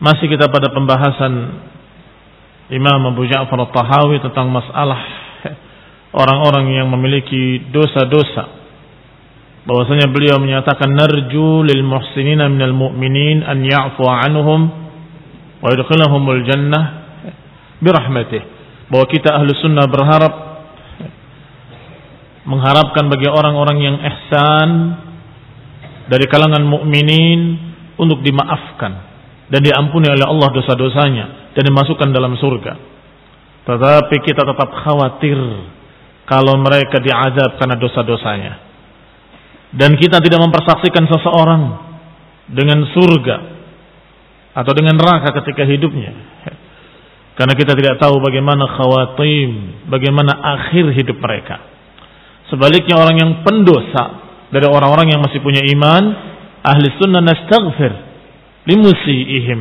Masih kita pada pembahasan Imam Abu Ja'far At-Tahawi tentang masalah orang-orang yang memiliki dosa-dosa. Bahwasanya beliau menyatakan narju lil muhsinina minal mu'minin an ya'fu anhum wa yudkhilahumul jannah birahmatih. Bahwa kita ahlu sunnah berharap mengharapkan bagi orang-orang yang ihsan dari kalangan mukminin untuk dimaafkan dan diampuni oleh Allah dosa-dosanya dan dimasukkan dalam surga. Tetapi kita tetap khawatir kalau mereka diazab karena dosa-dosanya. Dan kita tidak mempersaksikan seseorang dengan surga atau dengan neraka ketika hidupnya. Karena kita tidak tahu bagaimana khawatim, bagaimana akhir hidup mereka. Sebaliknya orang yang pendosa dari orang-orang yang masih punya iman, ahli sunnah nastaghfir limusiihim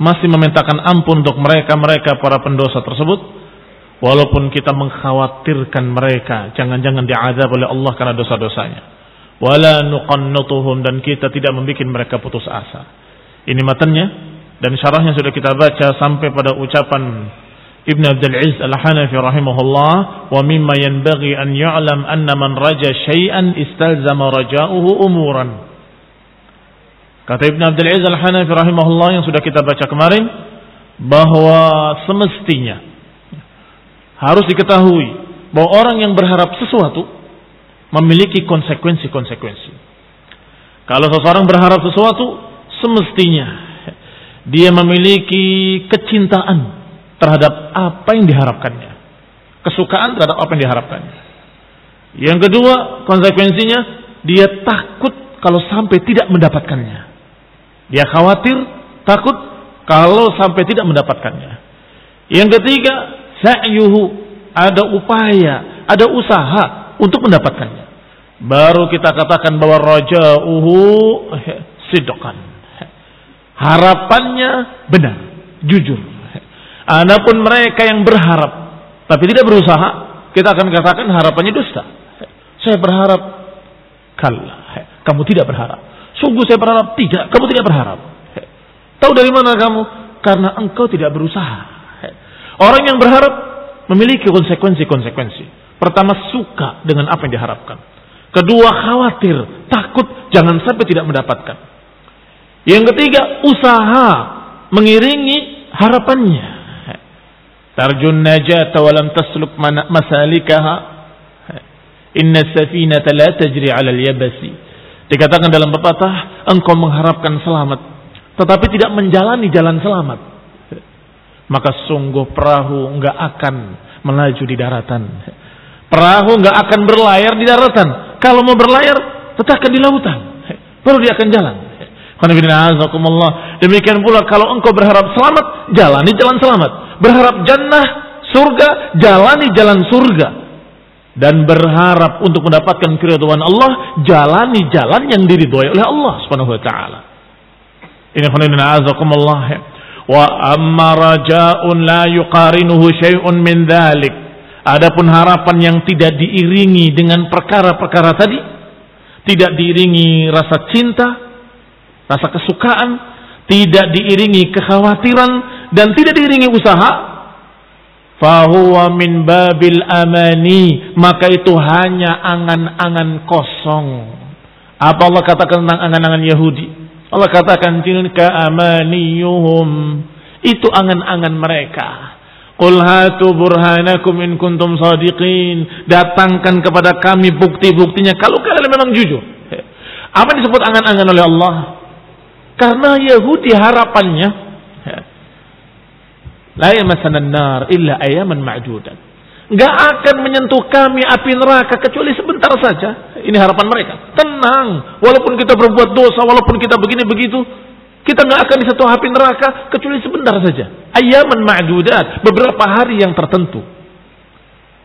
masih memintakan ampun untuk mereka-mereka para pendosa tersebut. Walaupun kita mengkhawatirkan mereka jangan-jangan diazab oleh Allah karena dosa-dosanya. Wala nuqannatuhum dan kita tidak membuat mereka putus asa. Ini matanya dan syarahnya sudah kita baca sampai pada ucapan Ibn Abdul Aziz Al-Hanafi rahimahullah wa mimma yanbaghi an yu'lam anna man raja syai'an istalzama raja'uhu umuran Kata Ibn Abdul Aziz Al-Hanafi rahimahullah yang sudah kita baca kemarin bahwa semestinya harus diketahui bahwa orang yang berharap sesuatu memiliki konsekuensi-konsekuensi. Kalau seseorang berharap sesuatu, semestinya dia memiliki kecintaan terhadap apa yang diharapkannya. Kesukaan terhadap apa yang diharapkannya. Yang kedua, konsekuensinya dia takut kalau sampai tidak mendapatkannya. Dia khawatir, takut kalau sampai tidak mendapatkannya. Yang ketiga, sa'yuhu, ada upaya, ada usaha untuk mendapatkannya. Baru kita katakan bahwa raja'uhu sidqan. Harapannya benar, jujur. Adapun mereka yang berharap tapi tidak berusaha, kita akan katakan harapannya dusta. Saya berharap kalah. Kamu tidak berharap. Sungguh saya berharap tidak, kamu tidak berharap. Tahu dari mana kamu? Karena engkau tidak berusaha. Orang yang berharap memiliki konsekuensi-konsekuensi. Pertama suka dengan apa yang diharapkan. Kedua khawatir, takut jangan sampai tidak mendapatkan. Yang ketiga usaha mengiringi harapannya. Tarjun najata walam tasluk masalikaha. Inna safinata la tajri ala al-yabasi. Dikatakan dalam pepatah, engkau mengharapkan selamat, tetapi tidak menjalani jalan selamat. maka sungguh perahu nggak akan melaju di daratan. Perahu nggak akan berlayar di daratan. Kalau mau berlayar, letakkan di lautan. Baru dia akan jalan. Demikian pula kalau engkau berharap selamat, jalani jalan selamat. Berharap jannah, surga, jalani jalan surga. Dan berharap untuk mendapatkan keridhaan Allah, jalani jalan yang diridhoi oleh Allah Subhanahu wa taala. Ini khonina azakumullah. Wa amma raja'un la yuqarinuhu syai'un min dhalik. Adapun harapan yang tidak diiringi dengan perkara-perkara tadi, tidak diiringi rasa cinta, rasa kesukaan, tidak diiringi kekhawatiran dan tidak diiringi usaha, fahuwa min babil amani, maka itu hanya angan-angan kosong. Apa Allah katakan tentang angan-angan Yahudi? Allah katakan tilka amaniyuhum. Itu angan-angan mereka. Qul hatu burhanakum in kuntum sadiqin. Datangkan kepada kami bukti-buktinya kalau kalian memang jujur. Apa disebut angan-angan oleh Allah? Karena Yahudi harapannya la yamassanan nar illa ayaman ma'dudan. Gak akan menyentuh kami api neraka kecuali sebentar saja. Ini harapan mereka. Tenang. Walaupun kita berbuat dosa, walaupun kita begini begitu. Kita gak akan disentuh api neraka kecuali sebentar saja. Ayaman ma'dudat. Beberapa hari yang tertentu.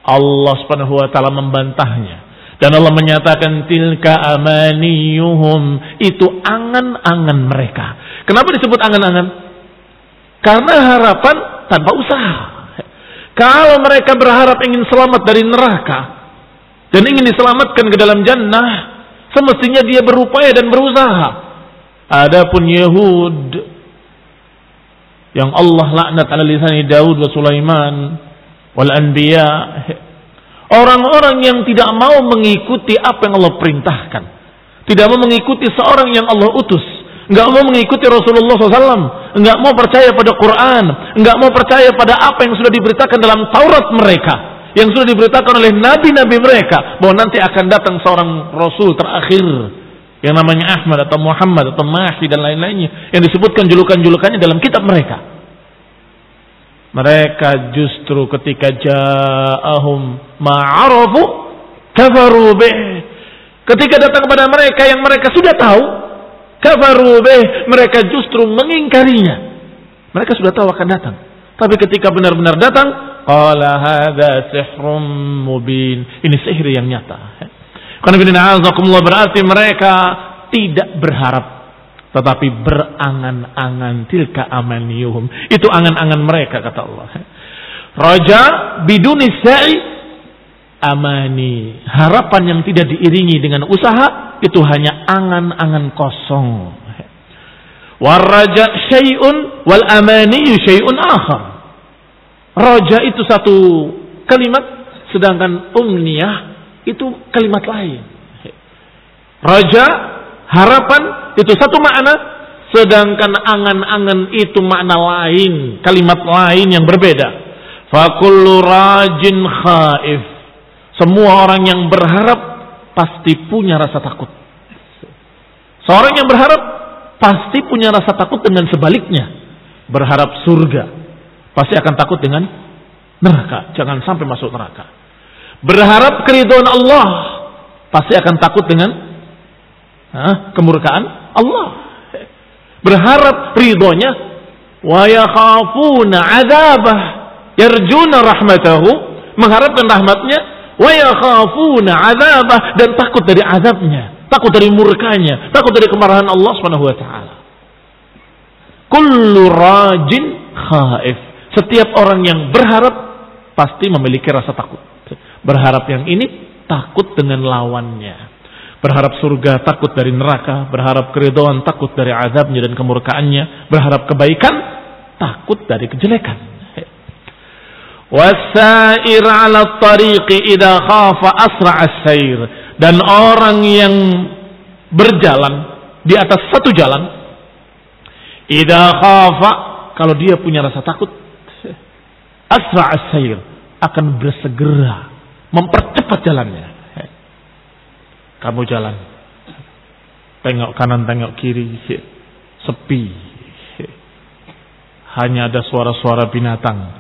Allah subhanahu wa ta'ala membantahnya. Dan Allah menyatakan tilka amaniyuhum. Itu angan-angan mereka. Kenapa disebut angan-angan? Karena harapan tanpa usaha. Kalau mereka berharap ingin selamat dari neraka dan ingin diselamatkan ke dalam jannah, semestinya dia berupaya dan berusaha. Adapun Yahud yang Allah laknat ala lisani Daud wa Sulaiman wal anbiya orang-orang yang tidak mau mengikuti apa yang Allah perintahkan tidak mau mengikuti seorang yang Allah utus nggak mau mengikuti Rasulullah SAW, nggak mau percaya pada Quran, nggak mau percaya pada apa yang sudah diberitakan dalam Taurat mereka, yang sudah diberitakan oleh nabi-nabi mereka, bahwa nanti akan datang seorang Rasul terakhir. Yang namanya Ahmad atau Muhammad atau Mahdi dan lain-lainnya. Yang disebutkan julukan-julukannya dalam kitab mereka. Mereka justru ketika ja'ahum ma'arafu kafaru. Ketika datang kepada mereka yang mereka sudah tahu, Kafaru mereka justru mengingkarinya. Mereka sudah tahu akan datang. Tapi ketika benar-benar datang, qala hadza sihrum mubin. Ini sihir yang nyata. Karena berarti mereka tidak berharap tetapi berangan-angan tilka amaniyuhum. Itu angan-angan mereka kata Allah. Raja biduni sa'i amani. Harapan yang tidak diiringi dengan usaha itu hanya angan-angan kosong. Waraja syai'un wal amani syai'un akhar. Raja itu satu kalimat sedangkan umniyah itu kalimat lain. Raja harapan itu satu makna sedangkan angan-angan itu makna lain, kalimat lain yang berbeda. Fakullu rajin khaif. Semua orang yang berharap pasti punya rasa takut. Seorang yang berharap pasti punya rasa takut dengan sebaliknya. Berharap surga pasti akan takut dengan neraka. Jangan sampai masuk neraka. Berharap keridhaan Allah pasti akan takut dengan ha, kemurkaan Allah. Berharap ridhonya wa yakhafuna adzabah yarjuna rahmatahu mengharapkan rahmatnya wa dan takut dari azabnya, takut dari murkanya, takut dari kemarahan Allah Subhanahu wa taala. Kullu rajin khaif. Setiap orang yang berharap pasti memiliki rasa takut. Berharap yang ini takut dengan lawannya. Berharap surga takut dari neraka, berharap keridhaan takut dari azabnya dan kemurkaannya, berharap kebaikan takut dari kejelekan. Wasair ala tariqi idha khafa asra as-sair. Dan orang yang berjalan di atas satu jalan. Idha khafa. Kalau dia punya rasa takut. Asra as-sair. Akan bersegera. Mempercepat jalannya. Kamu jalan. Tengok kanan, tengok kiri. Sepi. hanya ada suara-suara binatang.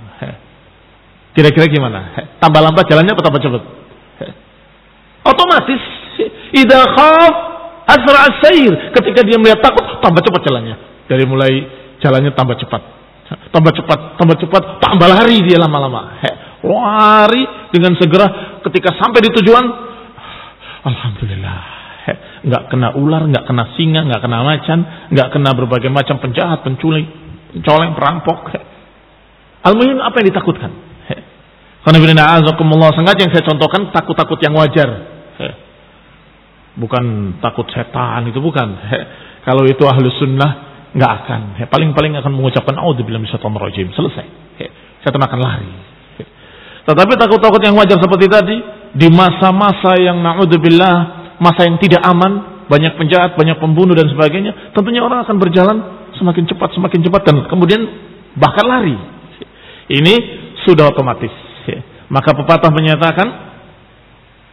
Kira-kira gimana? Tambah lambat jalannya atau tambah cepat? Otomatis. Idza khaf asra as-sair. Ketika dia melihat takut, tambah cepat jalannya. Dari mulai jalannya tambah cepat. Tambah cepat, tambah cepat, tambah lari dia lama-lama. Lari dengan segera ketika sampai di tujuan. Alhamdulillah. Nggak kena ular, nggak kena singa, nggak kena macan, nggak kena berbagai macam penjahat, penculik, coleng, perampok. Al-Muhim apa yang ditakutkan? Sengaja yang saya contohkan takut-takut yang wajar. Bukan takut setan itu bukan. Kalau itu ahlu sunnah nggak akan. Paling-paling akan mengucapkan auzubillahi minasyaitonir rajim. Selesai. Setan akan lari. Tetapi takut-takut yang wajar seperti tadi di masa-masa yang naudzubillah, masa yang tidak aman, banyak penjahat, banyak pembunuh dan sebagainya, tentunya orang akan berjalan semakin cepat, semakin cepat dan kemudian bahkan lari. Ini sudah otomatis. Maka pepatah menyatakan,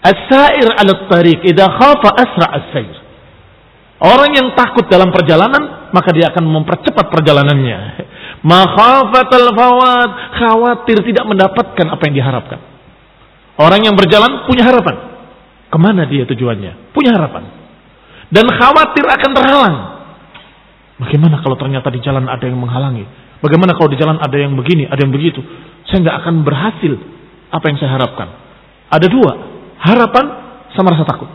As-sair ala tariq idza khafa asra as-sair. Orang yang takut dalam perjalanan, maka dia akan mempercepat perjalanannya. Makhafatal fawad, khawatir tidak mendapatkan apa yang diharapkan. Orang yang berjalan punya harapan. Ke mana dia tujuannya? Punya harapan. Dan khawatir akan terhalang. Bagaimana kalau ternyata di jalan ada yang menghalangi? Bagaimana kalau di jalan ada yang begini, ada yang begitu? Saya nggak akan berhasil apa yang saya harapkan. Ada dua, harapan sama rasa takut.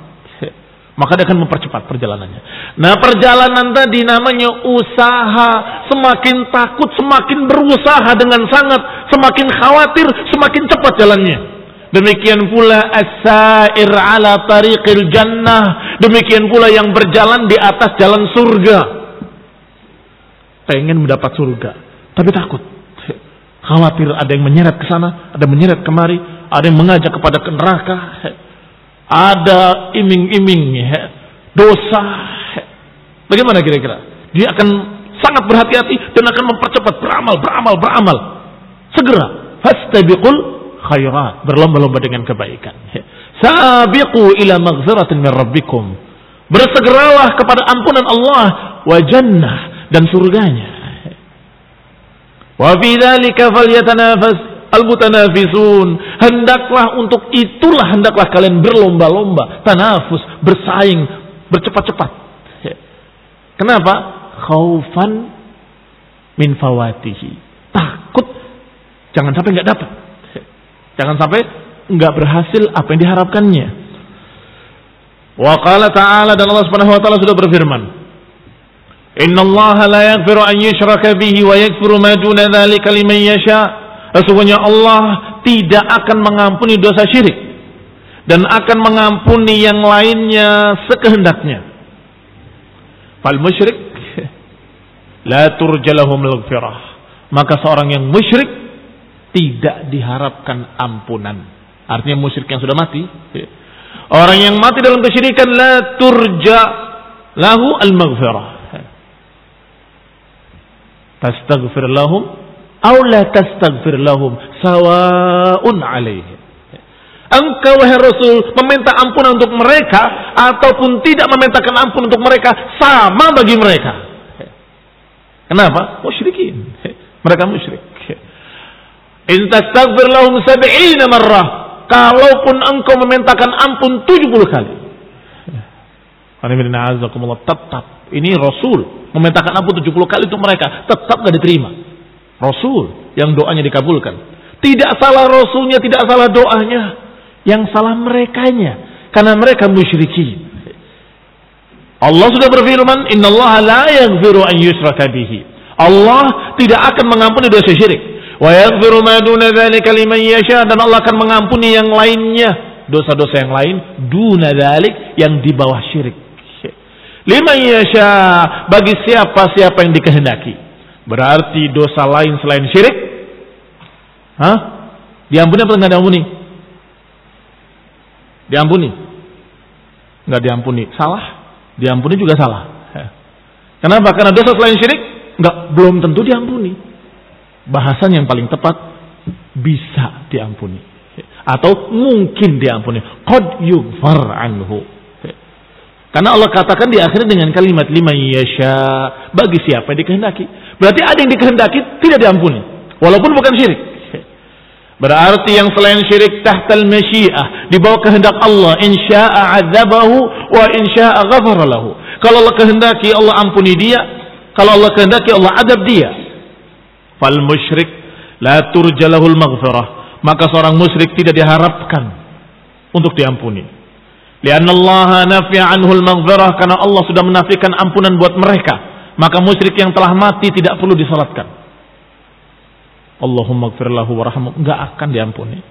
Maka dia akan mempercepat perjalanannya. Nah perjalanan tadi namanya usaha. Semakin takut, semakin berusaha dengan sangat. Semakin khawatir, semakin cepat jalannya. Demikian pula as-sair ala tariqil jannah. Demikian pula yang berjalan di atas jalan surga. Pengen mendapat surga. Tapi takut. Khawatir ada yang menyeret ke sana, ada yang menyeret kemari, ada yang mengajak kepada neraka, ada iming-iming dosa. Bagaimana kira-kira? Dia akan sangat berhati-hati dan akan mempercepat beramal, beramal, beramal. Segera, fastabiqul khairat, berlomba-lomba dengan kebaikan. Sabiqu ila maghfiratin min rabbikum. Bersegeralah kepada ampunan Allah wa jannah dan surganya. Wa fi dzalika falyatanafas al-mutanafisun. Hendaklah untuk itulah hendaklah kalian berlomba-lomba, tanafus, bersaing, bercepat-cepat. Kenapa? Khaufan min fawatihi. Takut jangan sampai nggak dapat. Jangan sampai nggak berhasil apa yang diharapkannya. Wa qala ta'ala dan Allah Subhanahu wa taala sudah berfirman, Allah la yaghfiru an yushraka bihi wa yaghfiru ma duna dzalika liman yasha. Sesungguhnya Allah tidak akan mengampuni dosa syirik dan akan mengampuni yang lainnya sekehendaknya. Fal musyrik la turjalahum maghfirah. Maka seorang yang musyrik tidak diharapkan ampunan. Artinya musyrik yang sudah mati. Orang yang mati dalam kesyirikan la turja lahu al-maghfirah tastaghfir lahum aw la tastaghfir lahum sawaun alaihi Engkau wahai Rasul meminta ampunan untuk mereka ataupun tidak memintakan ampun untuk mereka sama bagi mereka. Kenapa? Musyrikin. Mereka musyrik. In tastaghfir lahum sab'ina marrah. Kalaupun engkau memintakan ampun 70 kali. Tetap. Ini Rasul memintakan ampun 70 kali untuk mereka, tetap gak diterima. Rasul yang doanya dikabulkan. Tidak salah Rasulnya, tidak salah doanya. Yang salah merekanya. Karena mereka musyrikin. Allah sudah berfirman, Inna Allah la yaghfiru an yusraka bihi. Allah tidak akan mengampuni dosa syirik. Wa yaghfiru ma duna dzalika liman yasha dan Allah akan mengampuni yang lainnya, dosa-dosa yang lain duna dzalik yang di bawah syirik. Lima yasha bagi siapa siapa yang dikehendaki. Berarti dosa lain selain syirik, Hah? Diampuni atau enggak diampuni? Diampuni. Enggak diampuni. Salah. Diampuni juga salah. Kenapa? Karena dosa selain syirik enggak belum tentu diampuni. Bahasan yang paling tepat bisa diampuni atau mungkin diampuni. Qad yughfar anhu Karena Allah katakan di akhir dengan kalimat lima yasha bagi siapa yang dikehendaki. Berarti ada yang dikehendaki tidak diampuni. Walaupun bukan syirik. Berarti yang selain syirik tahtal masyiah. Di bawah kehendak Allah. Insya'a azabahu wa insya'a ghafara lahu. Kalau Allah kehendaki Allah ampuni dia. Kalau Allah kehendaki Allah adab dia. Fal musyrik la turjalahul maghfirah. Maka seorang musyrik tidak diharapkan untuk diampuni. Lianna Allah nafi'a anhul maghfirah karena Allah sudah menafikan ampunan buat mereka. Maka musyrik yang telah mati tidak perlu disalatkan. Allahumma gfir lahu warahmu. Enggak akan diampuni.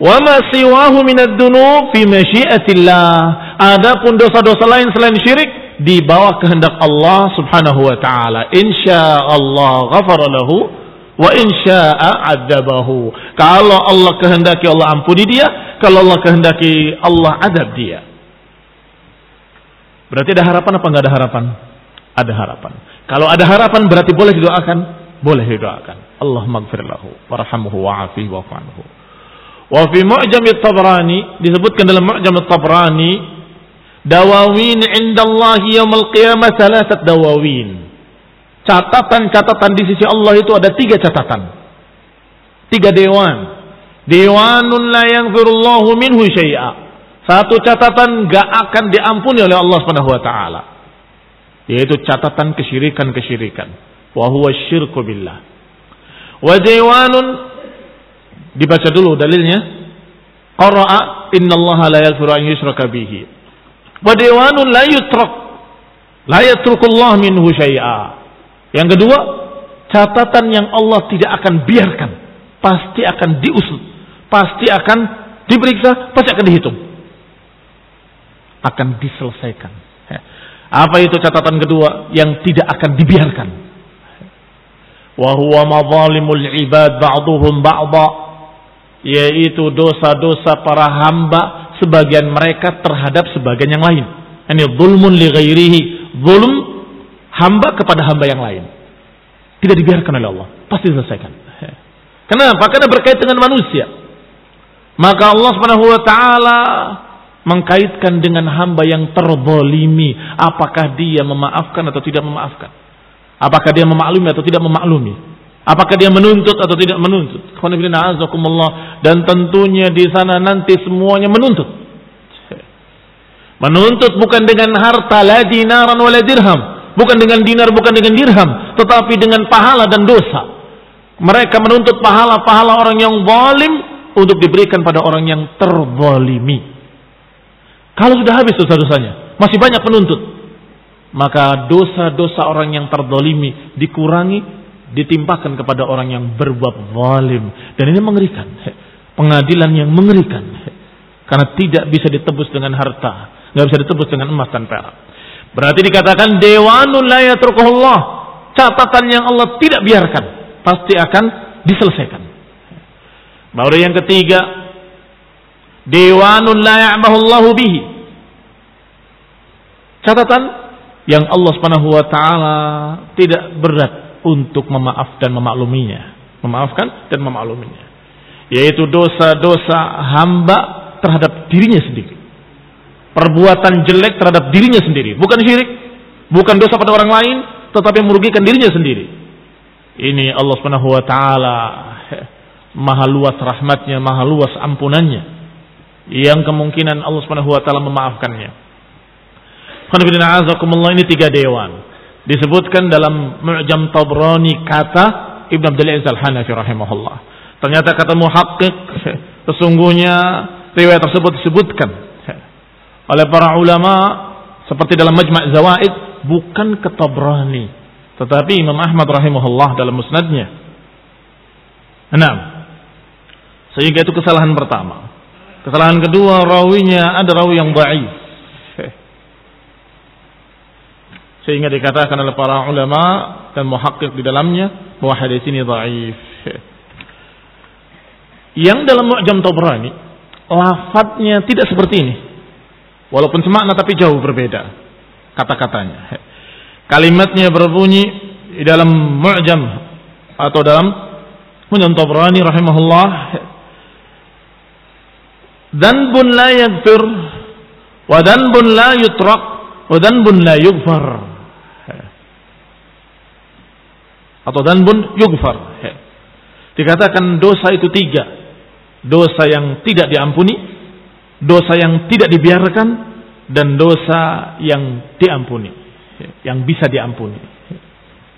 Wa ma siwahu minad dunub fi masyiatillah. Adapun dosa-dosa lain selain syirik di bawah kehendak Allah Subhanahu wa taala. Insyaallah ghafara lahu wa insya'a adzabahu. Kalau Allah kehendaki Allah ampuni dia, kalau Allah kehendaki Allah adab dia. Berarti ada harapan apa enggak ada harapan? Ada harapan. Kalau ada harapan berarti boleh didoakan? Boleh didoakan. Allah maghfir lahu warhamhu wa'afihi wa'fu anhu. Wa fi Mu'jam tabrani disebutkan dalam Mu'jam tabrani dawawin indallahi yaumil qiyamah salasat dawawin. Catatan-catatan di sisi Allah itu ada tiga catatan. Tiga dewan Diwanun la yaghfirullahu minhu syai'a. Satu catatan gak akan diampuni oleh Allah Subhanahu wa taala. Yaitu catatan kesyirikan-kesyirikan. Wa huwa syirku billah. Wa diwanun dibaca dulu dalilnya. Qara'a innallaha la yaghfiru an yushraka bihi. Wa diwanun la yutrak. La yatrukullah minhu syai'a. Yang kedua, catatan yang Allah tidak akan biarkan, pasti akan diusut pasti akan diperiksa, pasti akan dihitung. Akan diselesaikan. Apa itu catatan kedua yang tidak akan dibiarkan? Wahuwa mazalimul ibad ba'duhum ba'da yaitu dosa-dosa para hamba sebagian mereka terhadap sebagian yang lain. Ini zulmun li ghairihi, zulm hamba kepada hamba yang lain. Tidak dibiarkan oleh Allah, pasti diselesaikan. Kenapa? Karena berkait dengan manusia. Maka Allah Subhanahu wa taala mengkaitkan dengan hamba yang terzalimi, apakah dia memaafkan atau tidak memaafkan? Apakah dia memaklumi atau tidak memaklumi? Apakah dia menuntut atau tidak menuntut? Dan tentunya di sana nanti semuanya menuntut. Menuntut bukan dengan harta la dinaran wala dirham, bukan dengan dinar, bukan dengan dirham, tetapi dengan pahala dan dosa. Mereka menuntut pahala-pahala orang yang zalim untuk diberikan pada orang yang terzalimi. Kalau sudah habis dosa-dosanya, masih banyak penuntut. Maka dosa-dosa orang yang terzalimi dikurangi, ditimpakan kepada orang yang berbuat zalim. Dan ini mengerikan. Pengadilan yang mengerikan. Karena tidak bisa ditebus dengan harta. Nggak bisa ditebus dengan emas dan perak. Berarti dikatakan dewanul la yatrukuhullah. Catatan yang Allah tidak biarkan. Pasti akan diselesaikan. Baru yang ketiga, dewanun la bihi. Catatan yang Allah Subhanahu wa taala tidak berat untuk memaaf dan memakluminya. Memaafkan dan memakluminya. Yaitu dosa-dosa hamba terhadap dirinya sendiri. Perbuatan jelek terhadap dirinya sendiri, bukan syirik, bukan dosa pada orang lain, tetapi merugikan dirinya sendiri. Ini Allah Subhanahu wa taala maha luas rahmatnya, maha luas ampunannya yang kemungkinan Allah Subhanahu wa taala memaafkannya. ini tiga dewan. Disebutkan dalam Mu'jam Tabrani kata Ibn Abdul Aziz Al-Hanafi rahimahullah. Ternyata kata muhaqqiq sesungguhnya riwayat tersebut disebutkan oleh para ulama seperti dalam Majma' Zawaid bukan ke Tabrani tetapi Imam Ahmad rahimahullah dalam musnadnya. Enam. Sehingga itu kesalahan pertama. Kesalahan kedua rawinya ada rawi yang baik. Sehingga dikatakan oleh para ulama dan muhakkik di dalamnya bahwa hadis ini dhaif. Yang dalam Mu'jam Tabrani lafadznya tidak seperti ini. Walaupun semakna tapi jauh berbeda kata-katanya. Kalimatnya berbunyi di dalam Mu'jam atau dalam Mu'jam Tabrani rahimahullah Dhanbun la yaghfir Wadanbun la yutrak, wadanbun la yughfar. Atau danbun yughfar. Dikatakan dosa itu tiga. Dosa yang tidak diampuni, dosa yang tidak dibiarkan, dan dosa yang diampuni. Yang bisa diampuni.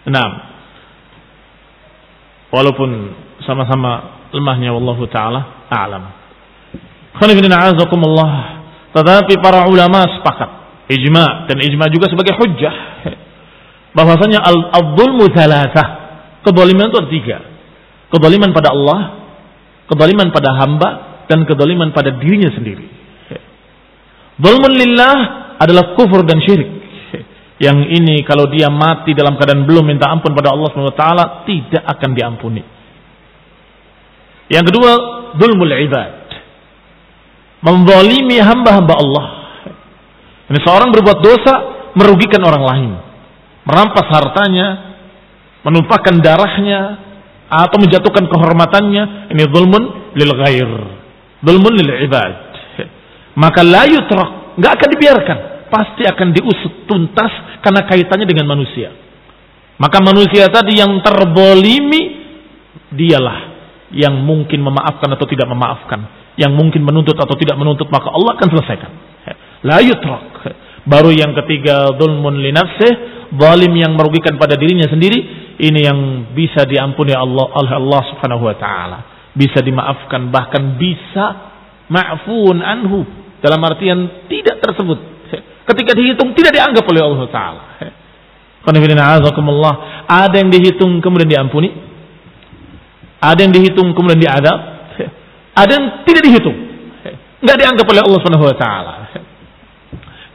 Nah, walaupun sama-sama lemahnya wallahu taala a'lam. Tetapi para ulama sepakat ijma dan ijma juga sebagai hujjah bahwasanya al-dzulmu thalathah. Kedzaliman itu tiga. Kedzaliman pada Allah, kedzaliman pada hamba dan kedzaliman pada dirinya sendiri. Dzulmun lillah adalah kufur dan syirik. Yang ini kalau dia mati dalam keadaan belum minta ampun pada Allah SWT tidak akan diampuni. Yang kedua, zulmul ibad. Membolimi hamba-hamba Allah. Ini seorang berbuat dosa merugikan orang lain. Merampas hartanya, menumpahkan darahnya, atau menjatuhkan kehormatannya. Ini zulmun lil ghair. Zulmun lil ibad. Maka la yutrak. Nggak akan dibiarkan pasti akan diusut tuntas karena kaitannya dengan manusia. Maka manusia tadi yang terbolimi dialah yang mungkin memaafkan atau tidak memaafkan, yang mungkin menuntut atau tidak menuntut maka Allah akan selesaikan. La yutrak. Baru yang ketiga zulmun li nafsih, zalim yang merugikan pada dirinya sendiri, ini yang bisa diampuni Allah oleh Allah Subhanahu wa taala. Bisa dimaafkan bahkan bisa ma'fun anhu dalam artian tidak tersebut Ketika dihitung tidak dianggap oleh Allah Taala. Ada yang dihitung kemudian diampuni. Ada yang dihitung kemudian diadab. Ada yang tidak dihitung. Nggak dianggap oleh Allah Subhanahu wa taala.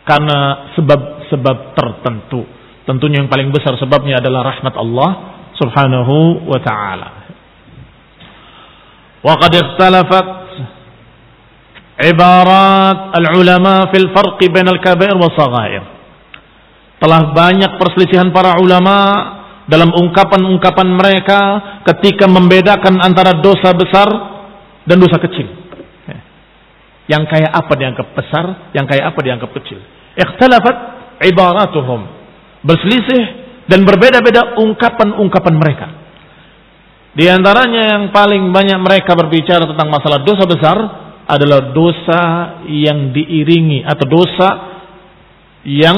Karena sebab-sebab tertentu. Tentunya yang paling besar sebabnya adalah rahmat Allah Subhanahu wa taala. Wa qad ikhtalafat ibarat al-ulama fil farqi bainal kabair wa saghair. Telah banyak perselisihan para ulama dalam ungkapan-ungkapan mereka ketika membedakan antara dosa besar dan dosa kecil. Yang kayak apa dianggap besar, yang kayak apa dianggap kecil. Ikhtalafat ibaratuhum. Berselisih dan berbeda-beda ungkapan-ungkapan mereka. Di antaranya yang paling banyak mereka berbicara tentang masalah dosa besar adalah dosa yang diiringi atau dosa yang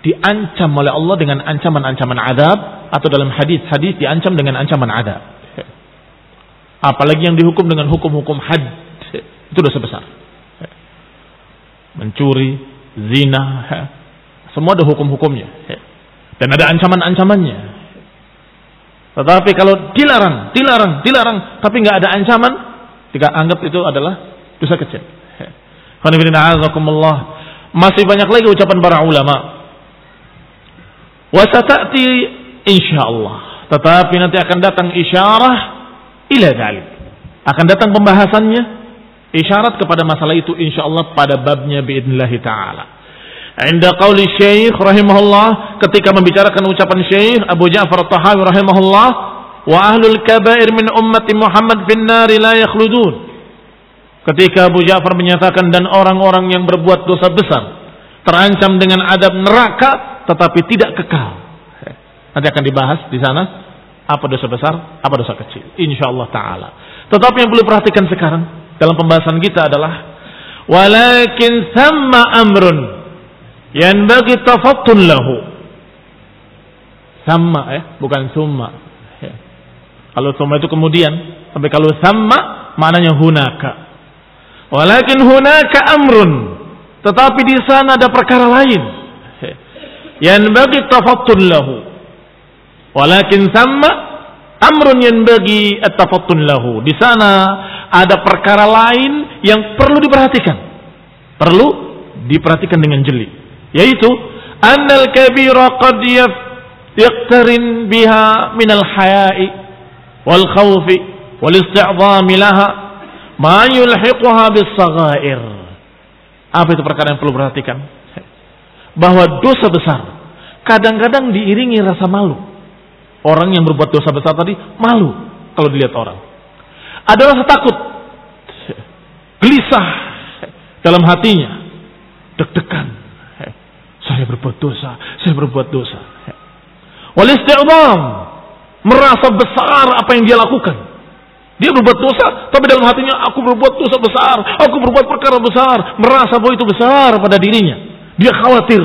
diancam oleh Allah dengan ancaman-ancaman adab atau dalam hadis-hadis diancam dengan ancaman adab. Apalagi yang dihukum dengan hukum-hukum had itu dosa besar. Mencuri, zina, semua ada hukum-hukumnya dan ada ancaman-ancamannya. Tetapi kalau dilarang, dilarang, dilarang, tapi nggak ada ancaman, jika anggap itu adalah Dosa kecil. Masih banyak lagi ucapan para ulama. Wasatati insyaallah. Tetapi nanti akan datang isyarah ila dalik. Akan datang pembahasannya isyarat kepada masalah itu insyaallah pada babnya biidznillah taala. Inda qauli Syekh rahimahullah ketika membicarakan ucapan Syekh Abu Ja'far Tahawi rahimahullah wa ahlul kabair min ummati Muhammad fin nari la yakhludun Ketika Abu Ja'far menyatakan dan orang-orang yang berbuat dosa besar terancam dengan adab neraka tetapi tidak kekal. Nanti akan dibahas di sana apa dosa besar, apa dosa kecil. Insyaallah taala. Tetapi yang perlu perhatikan sekarang dalam pembahasan kita adalah walakin sama amrun yang bagi tafattun lahu. Sama ya, bukan summa. Ya. Kalau summa itu kemudian, tapi kalau sama maknanya hunaka. Walakin hunaka amrun. Tetapi di sana ada perkara lain. Yang bagi tafattun lahu. Walakin sama amrun yang bagi tafattun lahu. Di sana ada perkara lain yang perlu diperhatikan. Perlu diperhatikan dengan jeli. Yaitu annal kabira qad yaqtarin biha minal haya'i wal khawfi wal isti'zami laha ma yulhiquha bis Apa itu perkara yang perlu perhatikan? Bahwa dosa besar kadang-kadang diiringi rasa malu. Orang yang berbuat dosa besar tadi malu kalau dilihat orang. Ada rasa takut, gelisah dalam hatinya. deg-degan. Saya berbuat dosa, saya berbuat dosa. Wal isti'zam, merasa besar apa yang dia lakukan. Dia berbuat dosa, tapi dalam hatinya aku berbuat dosa besar, aku berbuat perkara besar, merasa bahwa itu besar pada dirinya. Dia khawatir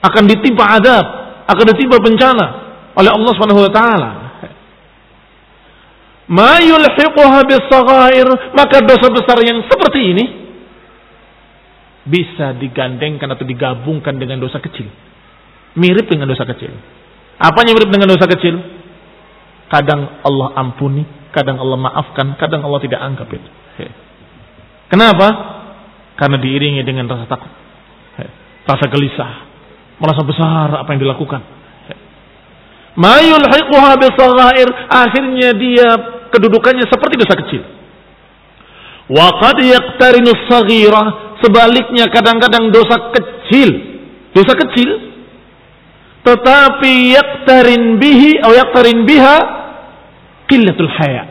akan ditimpa adab, akan ditimpa bencana oleh Allah Subhanahu wa taala. Ma yulhiquha bis maka dosa besar yang seperti ini bisa digandengkan atau digabungkan dengan dosa kecil. Mirip dengan dosa kecil. Apanya mirip dengan dosa kecil? Kadang Allah ampuni, kadang Allah maafkan, kadang Allah tidak anggap itu. Kenapa? Karena diiringi dengan rasa takut, rasa gelisah, merasa besar apa yang dilakukan. Mayulhiquha bisaghair, akhirnya dia kedudukannya seperti dosa kecil. Wa qad yaqtarinu sebaliknya kadang-kadang dosa kecil, dosa kecil tetapi yaktarin bihi atau yaktarin biha Qillatul haya.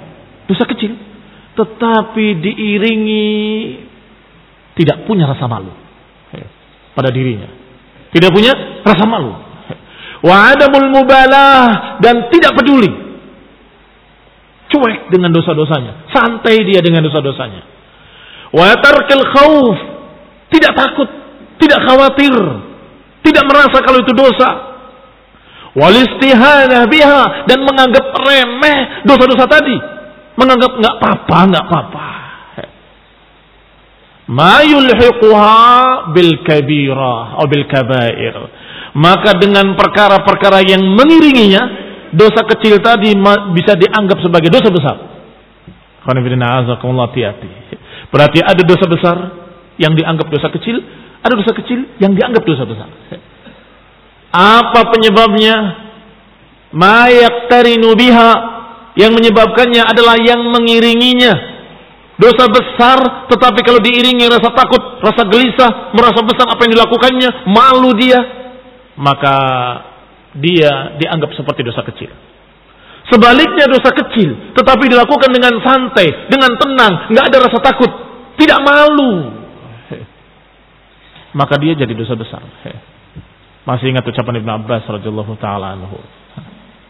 Dosa kecil. Tetapi diiringi tidak punya rasa malu pada dirinya. Tidak punya rasa malu. Wa adamul mubalah dan tidak peduli. Cuek dengan dosa-dosanya. Santai dia dengan dosa-dosanya. Wa tarkil khauf. Tidak takut. Tidak khawatir. Tidak merasa kalau itu dosa walistihanah biha dan menganggap remeh dosa-dosa tadi menganggap nggak apa-apa nggak apa-apa ma yulhiquha bil kabirah atau bil kabair maka dengan perkara-perkara yang mengiringinya dosa kecil tadi bisa dianggap sebagai dosa besar. Berarti ada dosa besar yang dianggap dosa kecil ada dosa kecil yang dianggap dosa besar. Apa penyebabnya? Mayak biha. Yang menyebabkannya adalah yang mengiringinya. Dosa besar tetapi kalau diiringi rasa takut, rasa gelisah, merasa besar apa yang dilakukannya, malu dia, maka dia dianggap seperti dosa kecil. Sebaliknya dosa kecil, tetapi dilakukan dengan santai, dengan tenang, nggak ada rasa takut, tidak malu, maka dia jadi dosa besar. Masih ingat ucapan Ibn Abbas radhiyallahu taala anhu.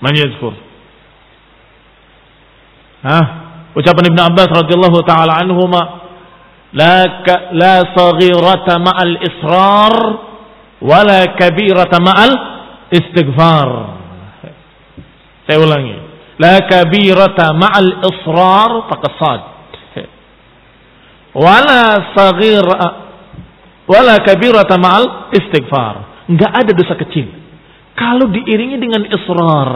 Man? Hah? Ucapan Ibn Abbas radhiyallahu taala anhu ma la la ma'al israr wala kabirata ma'al istighfar. Saya ulangi. La kabirata ma'al israr faqad Wala saghira wala kabirata ma'al istighfar nggak ada dosa kecil. Kalau diiringi dengan israr.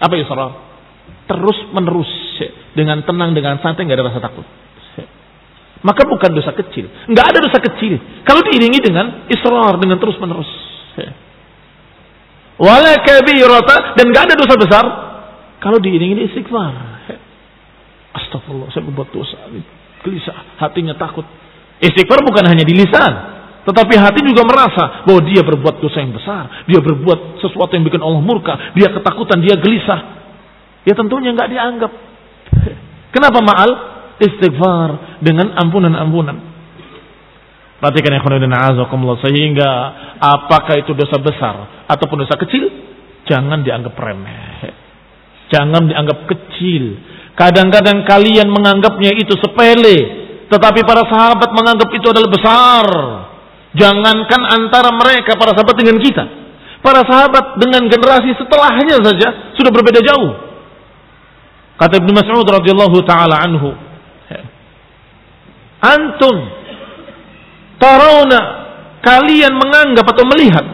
Apa israr? Terus menerus. Dengan tenang, dengan santai, nggak ada rasa takut. Maka bukan dosa kecil. Nggak ada dosa kecil. Kalau diiringi dengan israr, dengan terus menerus. Wala kabirata dan nggak ada dosa besar kalau diiringi dengan istighfar. Astagfirullah, saya berbuat dosa. Gelisah, hatinya takut. Istighfar bukan hanya di lisan, tetapi hati juga merasa bahwa dia berbuat dosa yang besar. Dia berbuat sesuatu yang bikin Allah murka. Dia ketakutan, dia gelisah. Ya tentunya nggak dianggap. Kenapa ma'al? Istighfar dengan ampunan-ampunan. Perhatikan ya khonudin azakumullah. Sehingga apakah itu dosa besar ataupun dosa kecil. Jangan dianggap remeh. Jangan dianggap kecil. Kadang-kadang kalian menganggapnya itu sepele. Tetapi para sahabat menganggap itu adalah besar. Jangankan antara mereka para sahabat dengan kita. Para sahabat dengan generasi setelahnya saja sudah berbeda jauh. Kata Ibnu Mas'ud radhiyallahu taala anhu, "Antum tarawna kalian menganggap atau melihat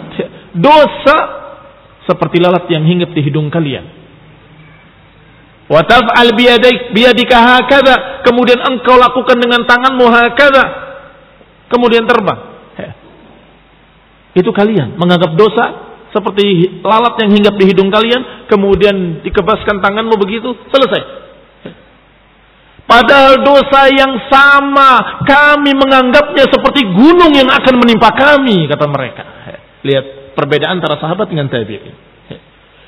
dosa seperti lalat yang hinggap di hidung kalian. Wa taf'al biyadika hakadha, kemudian engkau lakukan dengan tanganmu hakadha, kemudian terbang. Itu kalian menganggap dosa seperti lalat yang hinggap di hidung kalian, kemudian dikebaskan tanganmu begitu, selesai. Padahal dosa yang sama kami menganggapnya seperti gunung yang akan menimpa kami, kata mereka. Lihat perbedaan antara sahabat dengan tabi'in.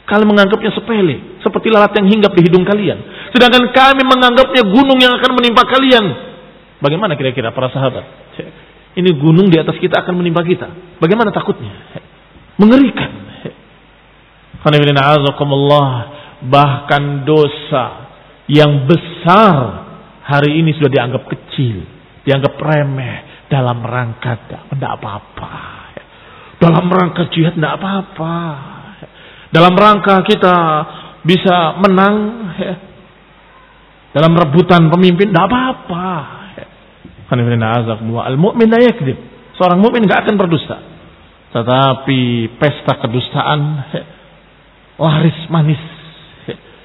Kalian menganggapnya sepele, seperti lalat yang hinggap di hidung kalian. Sedangkan kami menganggapnya gunung yang akan menimpa kalian. Bagaimana kira-kira para sahabat? ini gunung di atas kita akan menimpa kita. Bagaimana takutnya? Mengerikan. Bahkan dosa yang besar hari ini sudah dianggap kecil, dianggap remeh dalam rangka tidak apa-apa. Dalam rangka jihad tidak apa-apa. Dalam rangka kita bisa menang dalam rebutan pemimpin tidak apa-apa. Al-mu'min la yakdib. Seorang mukmin nggak akan berdusta. Tetapi pesta kedustaan laris manis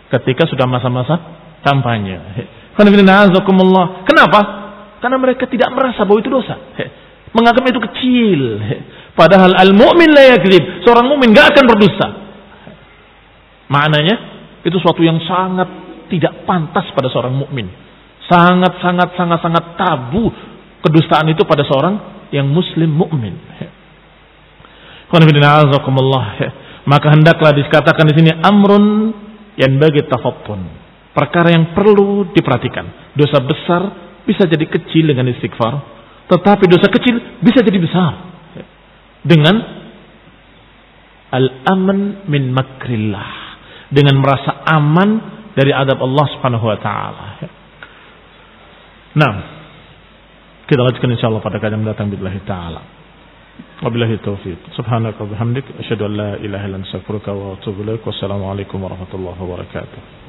ketika sudah masa-masa kampanye. Kenapa? Karena mereka tidak merasa bahwa itu dosa. Menganggap itu kecil. Padahal al-mu'min la yakdib. Seorang mukmin nggak akan berdusta. Maknanya itu suatu yang sangat tidak pantas pada seorang mukmin. Sangat sangat sangat sangat tabu kedustaan itu pada seorang yang muslim mukmin. Maka hendaklah dikatakan di sini amrun yang bagi tafattun. Perkara yang perlu diperhatikan. Dosa besar bisa jadi kecil dengan istighfar, tetapi dosa kecil bisa jadi besar dengan al-aman min makrillah dengan merasa aman dari adab Allah Subhanahu wa taala. Nah, kita lanjutkan insyaallah pada kajian mendatang billahi taala. Wabillahi taufiq. Subhanaka wa bihamdik asyhadu an la ilaha illa anta astaghfiruka wa atubu ilaik. Wassalamu alaikum warahmatullahi wabarakatuh.